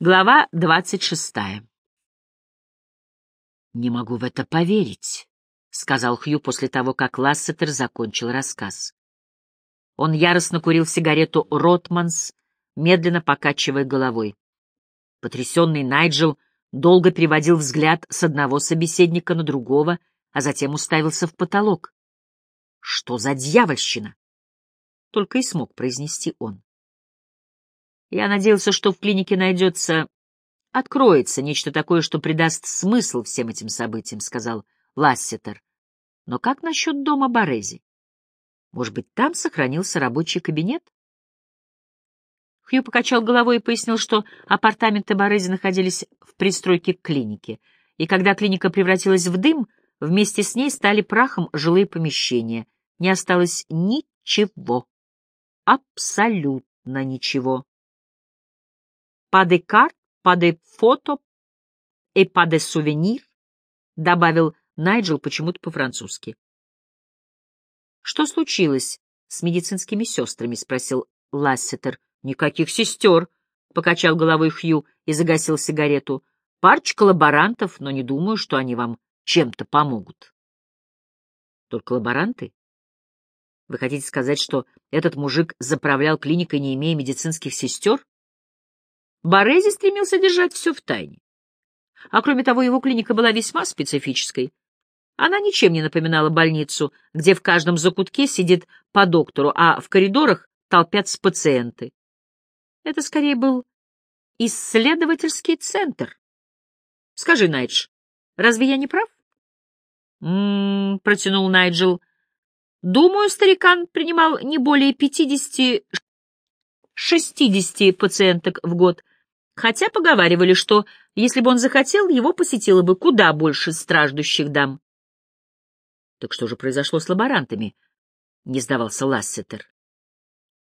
Глава двадцать шестая. «Не могу в это поверить», — сказал Хью после того, как Лассетер закончил рассказ. Он яростно курил сигарету «Ротманс», медленно покачивая головой. Потрясенный Найджел долго переводил взгляд с одного собеседника на другого, а затем уставился в потолок. «Что за дьявольщина?» — только и смог произнести он. Я надеялся, что в клинике найдется... Откроется нечто такое, что придаст смысл всем этим событиям, — сказал Лассетер. Но как насчет дома Борези? Может быть, там сохранился рабочий кабинет? Хью покачал головой и пояснил, что апартаменты Борези находились в пристройке к клинике, и когда клиника превратилась в дым, вместе с ней стали прахом жилые помещения. Не осталось ничего. Абсолютно ничего pas de photo et pas de souvenir, добавил Найджел почему-то по-французски. Что случилось с медицинскими сестрами? спросил Лассетер. Никаких сестер, покачал головой Хью и загасил сигарету. Парочка лаборантов, но не думаю, что они вам чем-то помогут. Только лаборанты? Вы хотите сказать, что этот мужик заправлял клиникой, не имея медицинских сестер? Борези стремился держать все в тайне. А кроме того, его клиника была весьма специфической. Она ничем не напоминала больницу, где в каждом закутке сидит по доктору, а в коридорах толпятся пациенты. Это скорее был исследовательский центр. Скажи, Найдж, разве я не прав? «М-м-м», протянул Найджел. Думаю, старикан принимал не более пятидесяти 60 пациенток в год, хотя поговаривали, что, если бы он захотел, его посетило бы куда больше страждущих дам. Так что же произошло с лаборантами? Не сдавался Лассетер.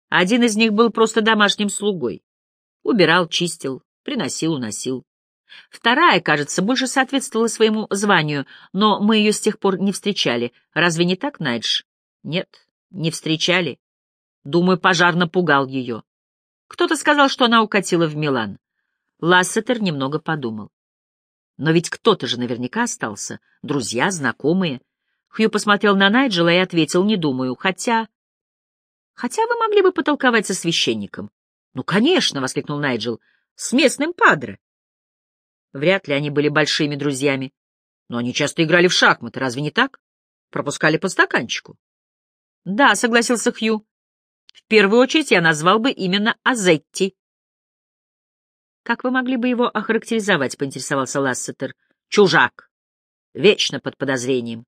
Один из них был просто домашним слугой. Убирал, чистил, приносил, уносил. Вторая, кажется, больше соответствовала своему званию, но мы ее с тех пор не встречали. Разве не так, Найдж? Нет, не встречали. Думаю, пожар напугал ее. Кто-то сказал, что она укатила в Милан. Лассетер немного подумал. Но ведь кто-то же наверняка остался. Друзья, знакомые. Хью посмотрел на Найджела и ответил, не думаю, хотя... Хотя вы могли бы потолковать со священником. Ну, конечно, — воскликнул Найджел, — с местным падре. Вряд ли они были большими друзьями. Но они часто играли в шахматы, разве не так? Пропускали по стаканчику. — Да, — согласился Хью. В первую очередь я назвал бы именно Азетти. «Как вы могли бы его охарактеризовать?» — поинтересовался Лассетер. «Чужак. Вечно под подозрением.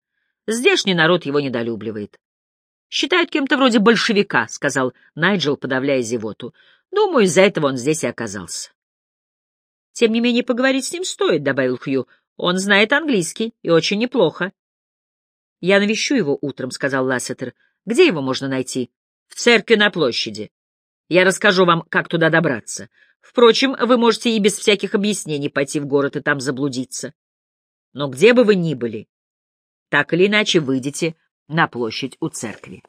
Здешний народ его недолюбливает. Считают кем-то вроде большевика», — сказал Найджел, подавляя зевоту. «Думаю, из-за этого он здесь и оказался». «Тем не менее, поговорить с ним стоит», — добавил Хью. «Он знает английский, и очень неплохо». «Я навещу его утром», — сказал Лассетер. «Где его можно найти?» в церкви на площади. Я расскажу вам, как туда добраться. Впрочем, вы можете и без всяких объяснений пойти в город и там заблудиться. Но где бы вы ни были, так или иначе выйдете на площадь у церкви.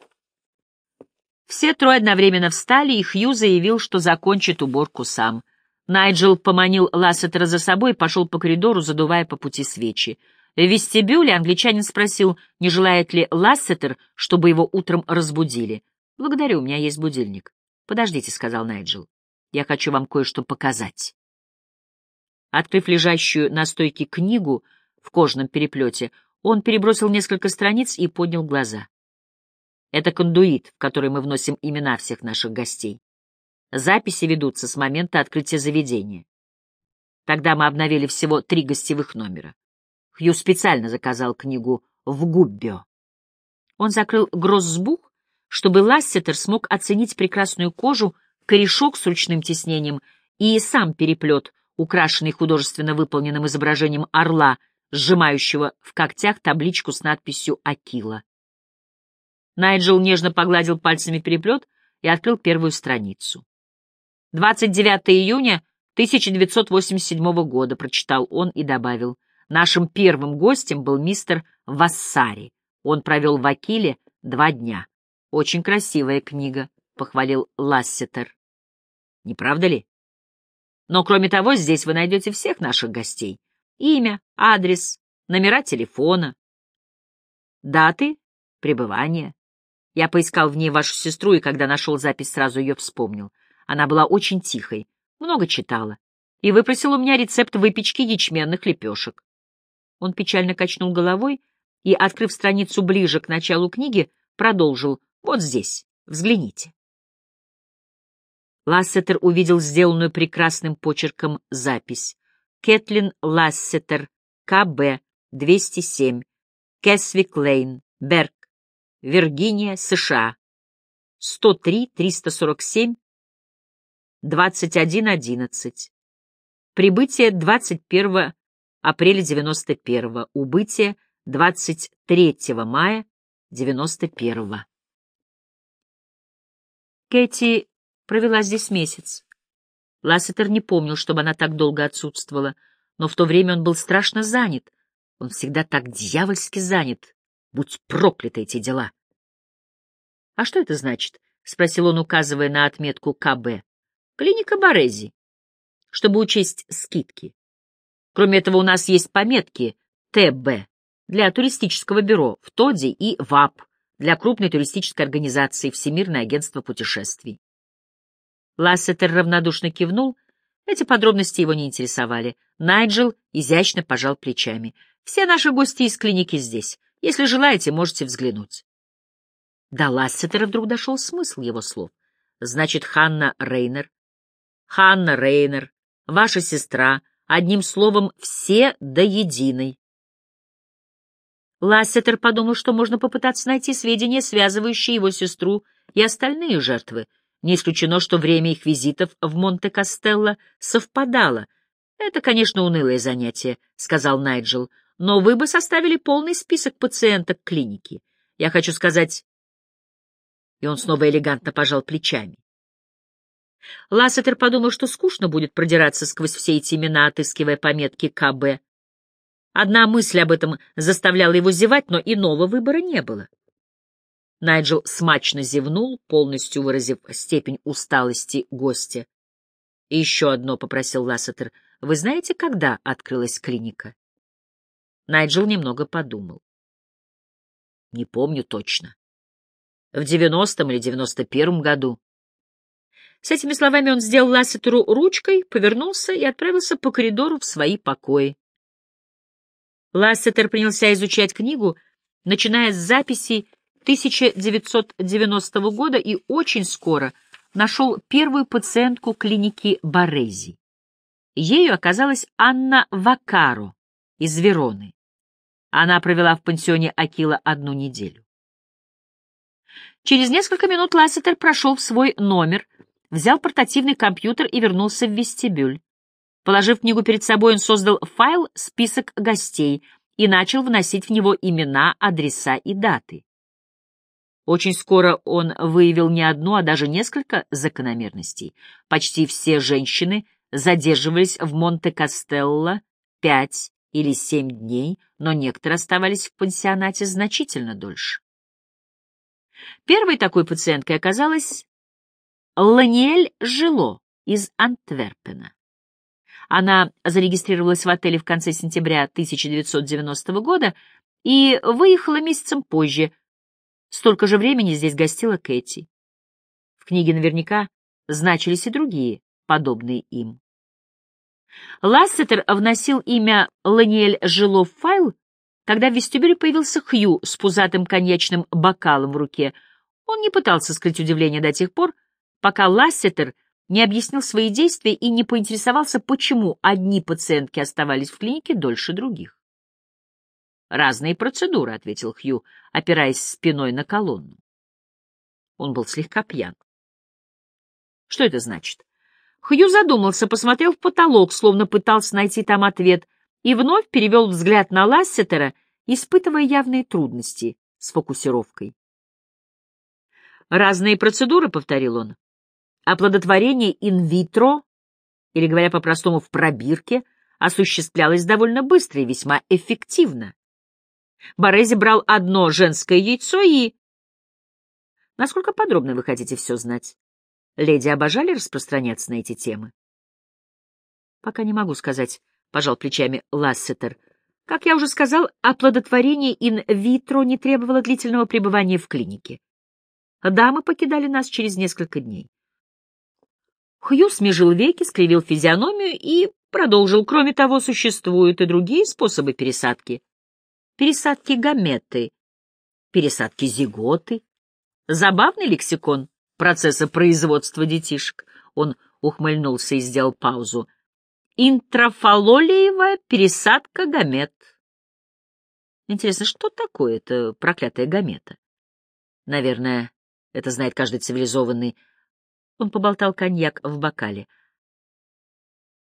Все трое одновременно встали, и Хью заявил, что закончит уборку сам. Найджел поманил Лассетера за собой и пошел по коридору, задувая по пути свечи. В вестибюле англичанин спросил, не желает ли Лассетер, чтобы его утром разбудили. «Благодарю, у меня есть будильник». «Подождите», — сказал Найджел. «Я хочу вам кое-что показать». Открыв лежащую на стойке книгу в кожаном переплете, он перебросил несколько страниц и поднял глаза. Это кондуит, в который мы вносим имена всех наших гостей. Записи ведутся с момента открытия заведения. Тогда мы обновили всего три гостевых номера. Хью специально заказал книгу в Губбио. Он закрыл гроссбух чтобы Лассетер смог оценить прекрасную кожу, корешок с ручным тиснением и сам переплет, украшенный художественно выполненным изображением орла, сжимающего в когтях табличку с надписью «Акила». Найджел нежно погладил пальцами переплет и открыл первую страницу. 29 июня 1987 года, прочитал он и добавил. Нашим первым гостем был мистер Вассари. Он провел в Акиле два дня. Очень красивая книга, — похвалил Лассетер. Не правда ли? Но, кроме того, здесь вы найдете всех наших гостей. Имя, адрес, номера телефона, даты пребывания. Я поискал в ней вашу сестру, и когда нашел запись, сразу ее вспомнил. Она была очень тихой, много читала, и выпросил у меня рецепт выпечки ячменных лепешек. Он печально качнул головой и, открыв страницу ближе к началу книги, продолжил «Вот здесь, взгляните». Лассетер увидел сделанную прекрасным почерком запись. Кэтлин Лассетер, КБ, 207, Кэсвик Лейн, Берг, Виргиния, США. 103-347, 21-11. Прибытие 21 апреля 91 -го. Убытие 23 мая 91 -го. Кэти провела здесь месяц. Лассетер не помнил, чтобы она так долго отсутствовала, но в то время он был страшно занят. Он всегда так дьявольски занят. Будь прокляты эти дела. — А что это значит? — спросил он, указывая на отметку КБ. — Клиника Борези. Чтобы учесть скидки. Кроме этого, у нас есть пометки ТБ для туристического бюро в ТОДе и ВАП для крупной туристической организации Всемирное агентство путешествий. Лассетер равнодушно кивнул. Эти подробности его не интересовали. Найджел изящно пожал плечами. «Все наши гости из клиники здесь. Если желаете, можете взглянуть». До Лассетера вдруг дошел смысл его слов. «Значит, Ханна Рейнер...» «Ханна Рейнер, ваша сестра, одним словом, все до единой». Лассетер подумал, что можно попытаться найти сведения, связывающие его сестру и остальные жертвы, не исключено, что время их визитов в Монте-Кастелло совпадало. «Это, конечно, унылое занятие», — сказал Найджел, «но вы бы составили полный список пациенток клиники. Я хочу сказать...» И он снова элегантно пожал плечами. Лассетер подумал, что скучно будет продираться сквозь все эти имена, отыскивая пометки КБ. Одна мысль об этом заставляла его зевать, но иного выбора не было. Найджел смачно зевнул, полностью выразив степень усталости гостя. — И еще одно, — попросил Лассетер. — Вы знаете, когда открылась клиника? Найджел немного подумал. — Не помню точно. В девяностом или девяносто первом году. С этими словами он сделал Лассетеру ручкой, повернулся и отправился по коридору в свои покои. Лассетер принялся изучать книгу, начиная с записей 1990 года и очень скоро нашел первую пациентку клиники Борези. Ею оказалась Анна Вакаро из Вероны. Она провела в пансионе Акила одну неделю. Через несколько минут Лассетер прошел в свой номер, взял портативный компьютер и вернулся в вестибюль. Положив книгу перед собой, он создал файл «Список гостей» и начал вносить в него имена, адреса и даты. Очень скоро он выявил не одну, а даже несколько закономерностей. Почти все женщины задерживались в Монте-Кастелло пять или семь дней, но некоторые оставались в пансионате значительно дольше. Первой такой пациенткой оказалась Ланиэль Жило из Антверпена. Она зарегистрировалась в отеле в конце сентября 1990 года и выехала месяцем позже, Столько же времени здесь гостила Кэти. В книге наверняка значились и другие, подобные им. Лассетер вносил имя Ланиэль Жило в файл, когда в вестибюле появился Хью с пузатым коньячным бокалом в руке. Он не пытался скрыть удивление до тех пор, пока Лассетер не объяснил свои действия и не поинтересовался, почему одни пациентки оставались в клинике дольше других. «Разные процедуры», — ответил Хью, опираясь спиной на колонну. Он был слегка пьян. «Что это значит?» Хью задумался, посмотрел в потолок, словно пытался найти там ответ, и вновь перевел взгляд на Лассетера, испытывая явные трудности с фокусировкой. «Разные процедуры», — повторил он. «Оплодотворение инвитро, или, говоря по-простому, в пробирке, осуществлялось довольно быстро и весьма эффективно. Борези брал одно женское яйцо и... Насколько подробно вы хотите все знать? Леди обожали распространяться на эти темы? Пока не могу сказать, — пожал плечами Лассетер. Как я уже сказал, оплодотворение ин-витро не требовало длительного пребывания в клинике. Дамы покидали нас через несколько дней. Хью смежил веки, скривил физиономию и продолжил. Кроме того, существуют и другие способы пересадки. Пересадки гаметы, пересадки зиготы. Забавный лексикон процесса производства детишек. Он ухмыльнулся и сделал паузу. Интрафалолиевая пересадка гамет. Интересно, что такое это проклятая гамета? Наверное, это знает каждый цивилизованный. Он поболтал коньяк в бокале.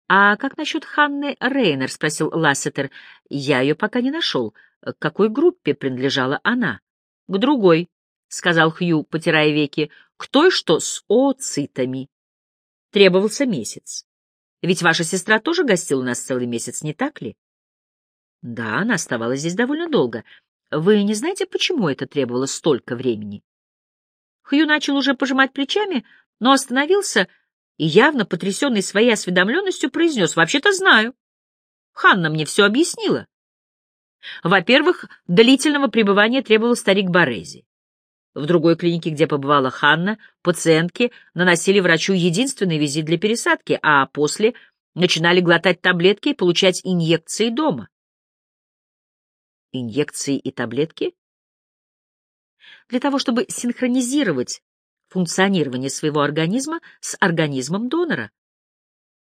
«А как насчет Ханны Рейнер?» — спросил Лассетер. «Я ее пока не нашел. К какой группе принадлежала она?» «К другой», — сказал Хью, потирая веки. «К той, что с оцитами. Требовался месяц. Ведь ваша сестра тоже гостила у нас целый месяц, не так ли?» «Да, она оставалась здесь довольно долго. Вы не знаете, почему это требовало столько времени?» Хью начал уже пожимать плечами, но остановился и, явно потрясенный своей осведомленностью, произнес «Вообще-то знаю. Ханна мне все объяснила». Во-первых, длительного пребывания требовал старик Борези. В другой клинике, где побывала Ханна, пациентки наносили врачу единственный визит для пересадки, а после начинали глотать таблетки и получать инъекции дома. Инъекции и таблетки? для того, чтобы синхронизировать функционирование своего организма с организмом донора.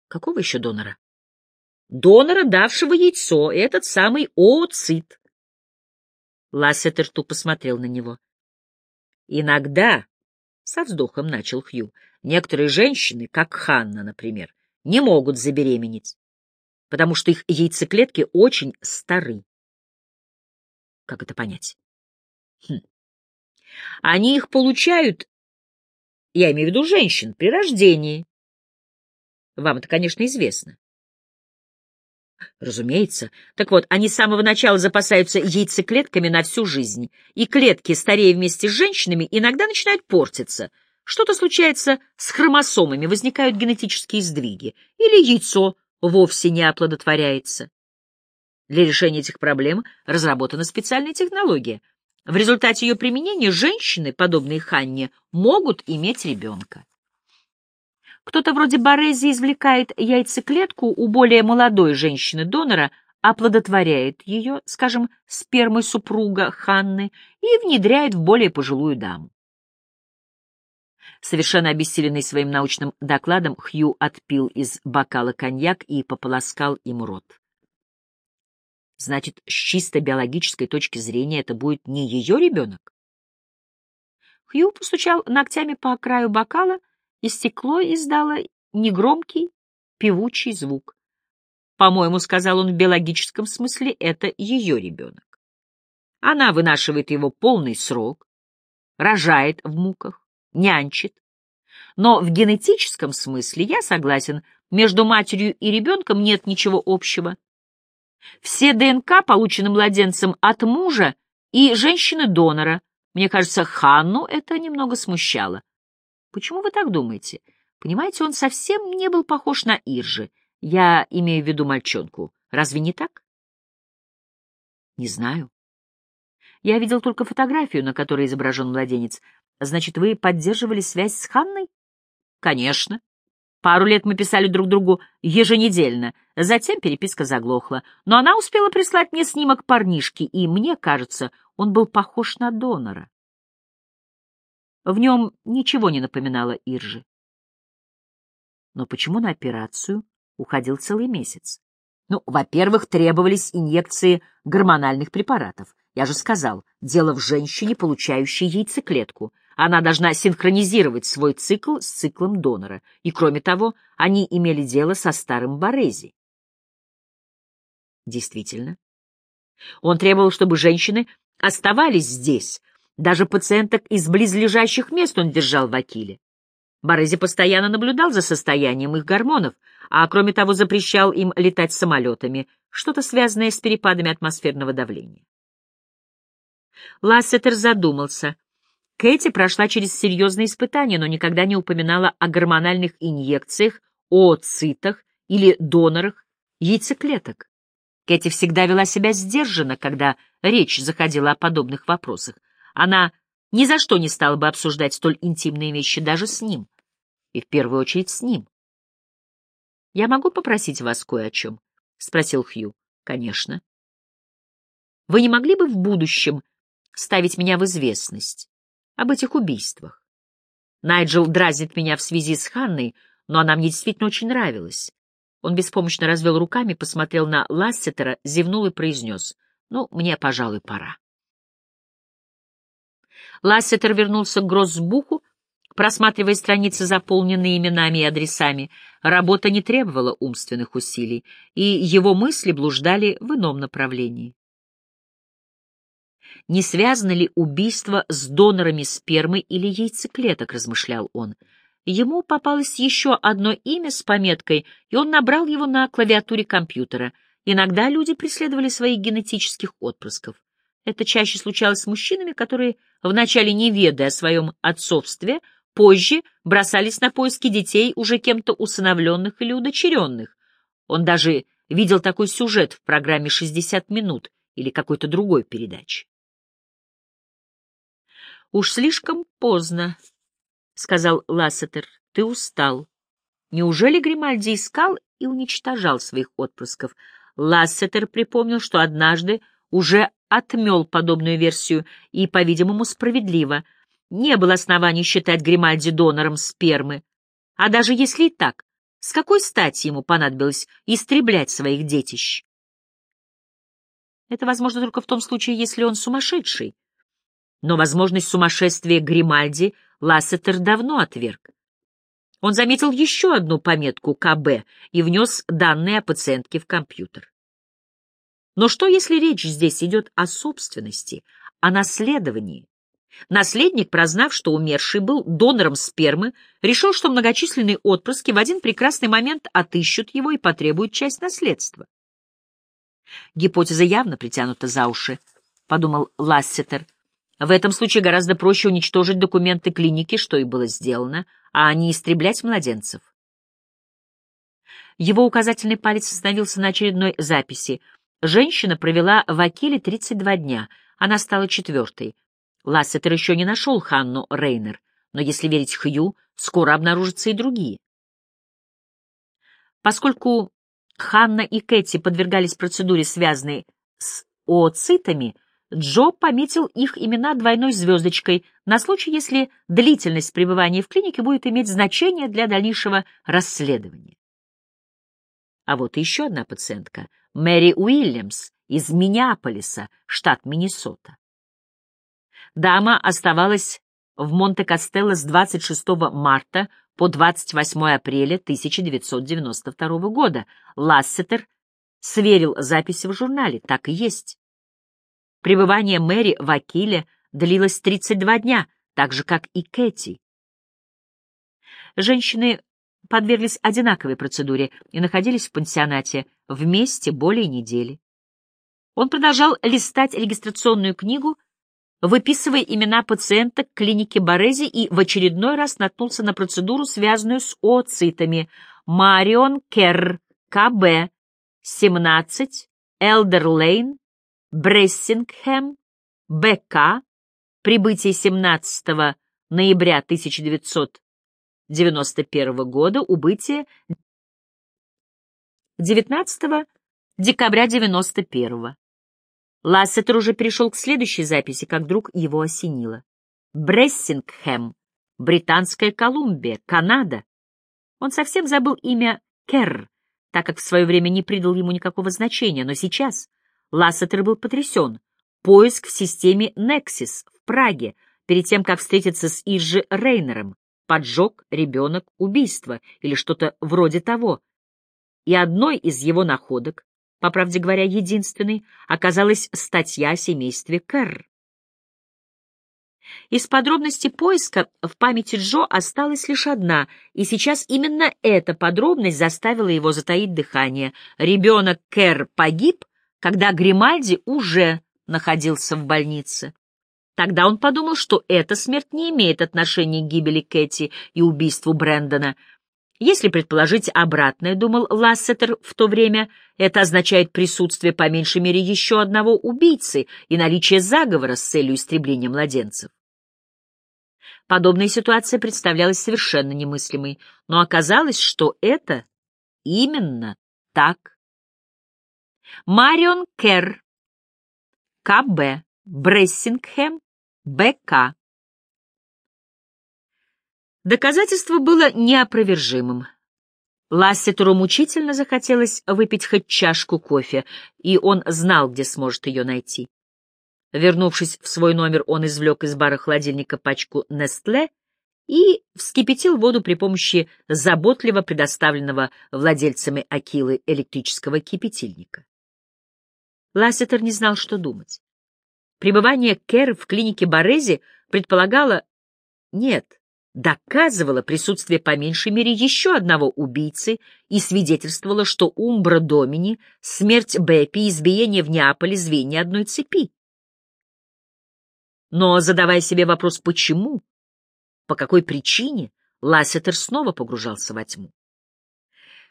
Какого еще донора? Донора, давшего яйцо, этот самый ooцит. Лассетер тупо смотрел на него. Иногда, со вздохом начал Хью, некоторые женщины, как Ханна, например, не могут забеременеть, потому что их яйцеклетки очень стары. Как это понять? Хм. Они их получают, я имею в виду женщин, при рождении. Вам это, конечно, известно. Разумеется. Так вот, они с самого начала запасаются яйцеклетками на всю жизнь, и клетки, старея вместе с женщинами, иногда начинают портиться. Что-то случается с хромосомами, возникают генетические сдвиги, или яйцо вовсе не оплодотворяется. Для решения этих проблем разработана специальная технология — в результате ее применения женщины, подобные Ханне, могут иметь ребенка. Кто-то вроде Борези извлекает яйцеклетку у более молодой женщины-донора, оплодотворяет ее, скажем, спермой супруга Ханны и внедряет в более пожилую даму. Совершенно обессиленный своим научным докладом, Хью отпил из бокала коньяк и пополоскал им рот. Значит, с чисто биологической точки зрения это будет не ее ребенок? Хью постучал ногтями по краю бокала, и стекло издало негромкий, певучий звук. По-моему, сказал он в биологическом смысле, это ее ребенок. Она вынашивает его полный срок, рожает в муках, нянчит. Но в генетическом смысле, я согласен, между матерью и ребенком нет ничего общего. Все ДНК получены младенцем от мужа и женщины-донора. Мне кажется, Ханну это немного смущало. Почему вы так думаете? Понимаете, он совсем не был похож на Иржи. Я имею в виду мальчонку. Разве не так? Не знаю. Я видел только фотографию, на которой изображен младенец. Значит, вы поддерживали связь с Ханной? Конечно. Пару лет мы писали друг другу еженедельно, затем переписка заглохла. Но она успела прислать мне снимок парнишки, и мне кажется, он был похож на донора. В нем ничего не напоминало Иржи. Но почему на операцию уходил целый месяц? Ну, во-первых, требовались инъекции гормональных препаратов. Я же сказал, дело в женщине, получающей яйцеклетку — она должна синхронизировать свой цикл с циклом донора. И, кроме того, они имели дело со старым Борези. Действительно. Он требовал, чтобы женщины оставались здесь. Даже пациенток из близлежащих мест он держал в Акиле. Борези постоянно наблюдал за состоянием их гормонов, а кроме того запрещал им летать самолетами, что-то связанное с перепадами атмосферного давления. Лассетер задумался — Кэти прошла через серьезные испытания, но никогда не упоминала о гормональных инъекциях, о цитах или донорах яйцеклеток. Кэти всегда вела себя сдержанно, когда речь заходила о подобных вопросах. Она ни за что не стала бы обсуждать столь интимные вещи даже с ним. И в первую очередь с ним. «Я могу попросить вас кое о чем?» — спросил Хью. «Конечно». «Вы не могли бы в будущем ставить меня в известность об этих убийствах? Найджел дразнит меня в связи с Ханной, но она мне действительно очень нравилась. Он беспомощно развел руками, посмотрел на Лассетера, зевнул и произнес. «Ну, мне, пожалуй, пора». Лассетер вернулся к Гроссбуху, просматривая страницы, заполненные именами и адресами. Работа не требовала умственных усилий, и его мысли блуждали в ином направлении. Не связано ли убийство с донорами спермы или яйцеклеток, размышлял он. Ему попалось еще одно имя с пометкой, и он набрал его на клавиатуре компьютера. Иногда люди преследовали своих генетических отпрысков. Это чаще случалось с мужчинами, которые, вначале не ведая о своем отцовстве, позже бросались на поиски детей, уже кем-то усыновленных или удочеренных. Он даже видел такой сюжет в программе «60 минут» или какой-то другой передаче. «Уж слишком поздно», — сказал Лассетер. — Ты устал. Неужели Гримальди искал и уничтожал своих отпрысков? Лассетер припомнил, что однажды уже отмел подобную версию и, по-видимому, справедливо. Не было оснований считать Гримальди донором спермы. А даже если и так, с какой стати ему понадобилось истреблять своих детищ? Это возможно только в том случае, если он сумасшедший. Но возможность сумасшествия Гримальди Лассетер давно отверг. Он заметил еще одну пометку КБ и внес данные о пациентке в компьютер. Но что, если речь здесь идет о собственности, о наследовании? Наследник, прознав, что умерший был донором спермы, решил, что многочисленные отпрыски в один прекрасный момент отыщут его и потребуют часть наследства. Гипотеза явно притянута за уши, — подумал Лассетер, в этом случае гораздо проще уничтожить документы клиники, что и было сделано, а не истреблять младенцев. Его указательный палец остановился на очередной записи. Женщина провела в Акиле 32 дня. Она стала четвертой. Лассетер еще не нашел Ханну Рейнер, но если верить Хью, скоро обнаружатся и другие. Поскольку Ханна и Кэти подвергались процедуре, связанной с ooцитами, Джо пометил их имена двойной звездочкой на случай, если длительность пребывания в клинике будет иметь значение для дальнейшего расследования. А вот еще одна пациентка — Мэри Уильямс из Миннеаполиса, штат Миннесота. Дама оставалась в Монте-Кастелло с 26 марта по 28 апреля 1992 года. Лассетер сверил записи в журнале, так и есть. Пребывание Мэри в Акиле длилось 32 дня, так же, как и Кэти. Женщины подверглись одинаковой процедуре и находились в пансионате вместе более недели. Он продолжал листать регистрационную книгу, выписывая имена пациенток клиники Борези и в очередной раз наткнулся на процедуру, связанную с ooцитами. Марион Керр, КБ, 17, Элдер Лейн, Брессингхэм, БК, прибытие 17 ноября 1991 года, убытие 19 декабря 91 Лассетер уже перешел к следующей записи, как вдруг его осенило. Брессингхэм, Британская Колумбия, Канада. Он совсем забыл имя Керр, так как в свое время не придал ему никакого значения, но сейчас Лассетер был потрясен. Поиск в системе Nexus в Праге, перед тем, как встретиться с Иржи Рейнером. Поджог, ребенок, убийство или что-то вроде того. И одной из его находок, по правде говоря, единственной, оказалась статья о семействе Кэрр. Из подробностей поиска в памяти Джо осталась лишь одна, и сейчас именно эта подробность заставила его затаить дыхание. Ребенок Кэр погиб, когда Гримальди уже находился в больнице. Тогда он подумал, что эта смерть не имеет отношения к гибели Кэти и убийству Брэндона. Если предположить обратное, думал Лассетер в то время, это означает присутствие по меньшей мере еще одного убийцы и наличие заговора с целью истребления младенцев. Подобная ситуация представлялась совершенно немыслимой, но оказалось, что это именно так. Марион Керр, КБ, Брессингхэм, БК. Доказательство было неопровержимым. Лассетеру мучительно захотелось выпить хоть чашку кофе, и он знал, где сможет ее найти. Вернувшись в свой номер, он извлек из бара холодильника пачку «Нестле» и вскипятил воду при помощи заботливо предоставленного владельцами Акилы электрического кипятильника. Лассетер не знал, что думать. Пребывание Кэр в клинике Борези предполагало... Нет, доказывало присутствие по меньшей мере еще одного убийцы и свидетельствовало, что Умбра Домини, смерть Беппи и избиение в Неаполе звенья одной цепи. Но, задавая себе вопрос «почему?», по какой причине, Лассетер снова погружался во тьму.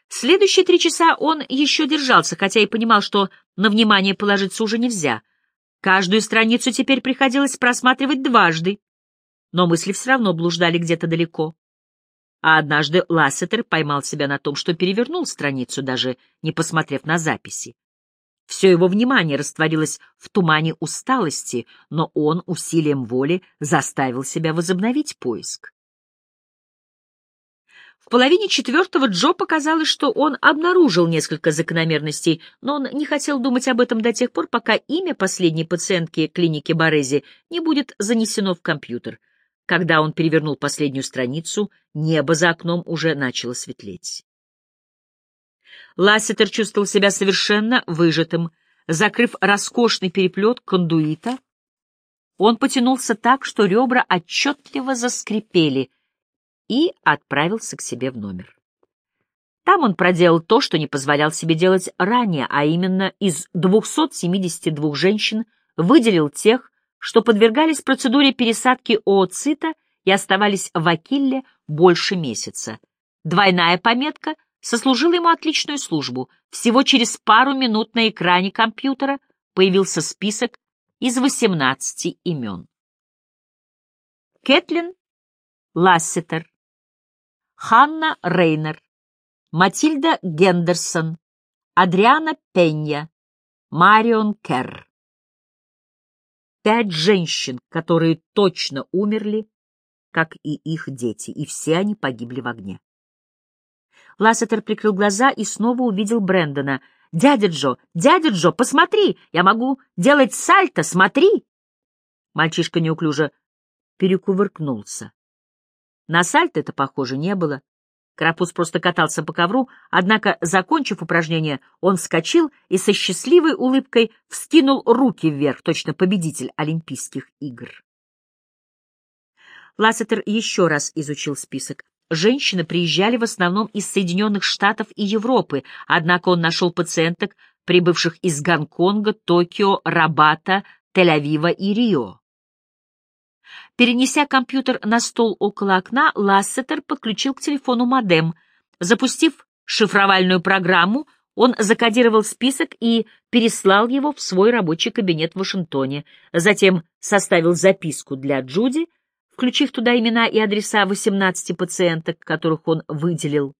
Следующие три часа он еще держался, хотя и понимал, что на внимание положиться уже нельзя. Каждую страницу теперь приходилось просматривать дважды, но мысли все равно блуждали где-то далеко. А однажды Лассетер поймал себя на том, что перевернул страницу, даже не посмотрев на записи. Все его внимание растворилось в тумане усталости, но он усилием воли заставил себя возобновить поиск. В половине четвертого Джо показалось, что он обнаружил несколько закономерностей, но он не хотел думать об этом до тех пор, пока имя последней пациентки клиники Борези не будет занесено в компьютер — когда он перевернул последнюю страницу, небо за окном уже начало светлеть. Лассетер чувствовал себя совершенно выжатым. Закрыв роскошный переплет кондуита, он потянулся так, что ребра отчетливо заскрипели, и отправился к себе в номер. Там он проделал то, что не позволял себе делать ранее, а именно из 272 женщин выделил тех, что подвергались процедуре пересадки ooцита и оставались в Акилле больше месяца. Двойная пометка сослужила ему отличную службу. Всего через пару минут на экране компьютера появился список из 18 имен. Кэтлин Лассетер, Ханна Рейнер, Матильда Гендерсон, Адриана Пенья, Марион Керр пять женщин, которые точно умерли, как и их дети, и все они погибли в огне. Лассетер прикрыл глаза и снова увидел Брэндона. «Дядя Джо! Дядя Джо! Посмотри! Я могу делать сальто! Смотри!» Мальчишка неуклюже перекувыркнулся. На сальто это, похоже, не было. Карапуз просто катался по ковру, однако, закончив упражнение, он вскочил и со счастливой улыбкой вскинул руки вверх, точно победитель Олимпийских игр. Лассетер еще раз изучил список. Женщины приезжали в основном из Соединенных Штатов и Европы, однако он нашел пациенток, прибывших из Гонконга, Токио, Рабата, Тель-Авива и Рио. Перенеся компьютер на стол около окна, Лассетер подключил к телефону модем. Запустив шифровальную программу, он закодировал список и переслал его в свой рабочий кабинет в Вашингтоне. Затем составил записку для Джуди, включив туда имена и адреса 18 пациенток, которых он выделил.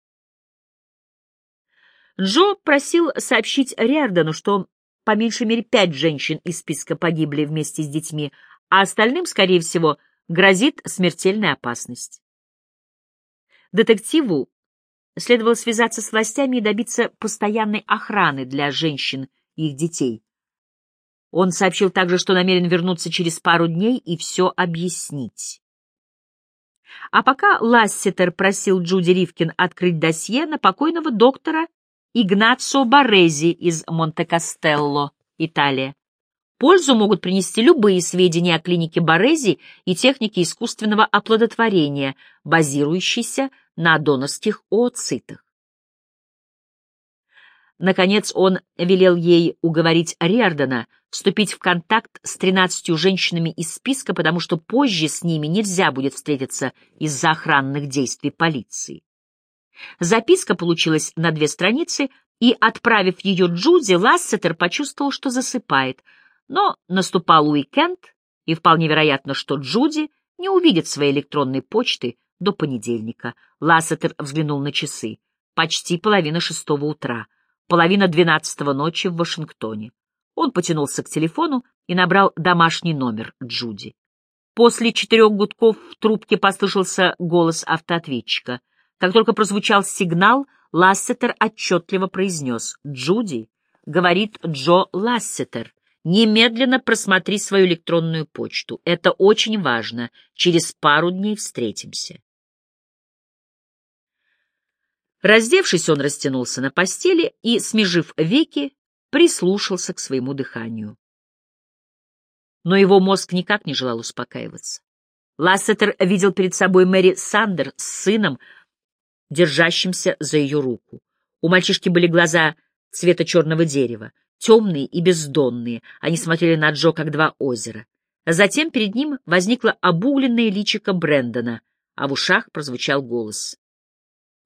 Джо просил сообщить Риордану, что по меньшей мере пять женщин из списка погибли вместе с детьми, а остальным, скорее всего, грозит смертельная опасность. Детективу следовало связаться с властями и добиться постоянной охраны для женщин и их детей. Он сообщил также, что намерен вернуться через пару дней и все объяснить. А пока Лассетер просил Джуди Ривкин открыть досье на покойного доктора Игнацио Борези из Монте-Кастелло, Италия. Пользу могут принести любые сведения о клинике Борези и технике искусственного оплодотворения, базирующейся на донорских ooцитах. Наконец он велел ей уговорить Риордана вступить в контакт с тринадцатью женщинами из списка, потому что позже с ними нельзя будет встретиться из-за охранных действий полиции. Записка получилась на две страницы, и, отправив ее Джуди, Лассетер почувствовал, что засыпает. Но наступал уикенд, и вполне вероятно, что Джуди не увидит своей электронной почты до понедельника. Лассетер взглянул на часы. Почти половина шестого утра, половина двенадцатого ночи в Вашингтоне. Он потянулся к телефону и набрал домашний номер Джуди. После четырех гудков в трубке послышался голос автоответчика. Как только прозвучал сигнал, Лассетер отчетливо произнес «Джуди», — говорит Джо Лассетер, — «немедленно просмотри свою электронную почту. Это очень важно. Через пару дней встретимся». Раздевшись, он растянулся на постели и, смежив веки, прислушался к своему дыханию. Но его мозг никак не желал успокаиваться. Лассетер видел перед собой Мэри Сандер с сыном, держащимся за ее руку. У мальчишки были глаза цвета черного дерева, темные и бездонные, они смотрели на Джо, как два озера. Затем перед ним возникло обугленное личико Брэндона, а в ушах прозвучал голос.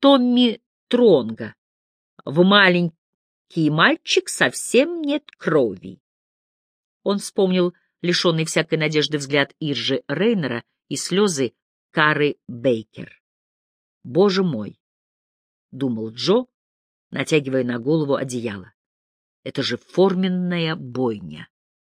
Томми Тронга. В маленький мальчик совсем нет крови. Он вспомнил лишенный всякой надежды взгляд Иржи Рейнера и слезы Кары Бейкер. «Боже мой!» — думал Джо, натягивая на голову одеяло. «Это же форменная бойня!»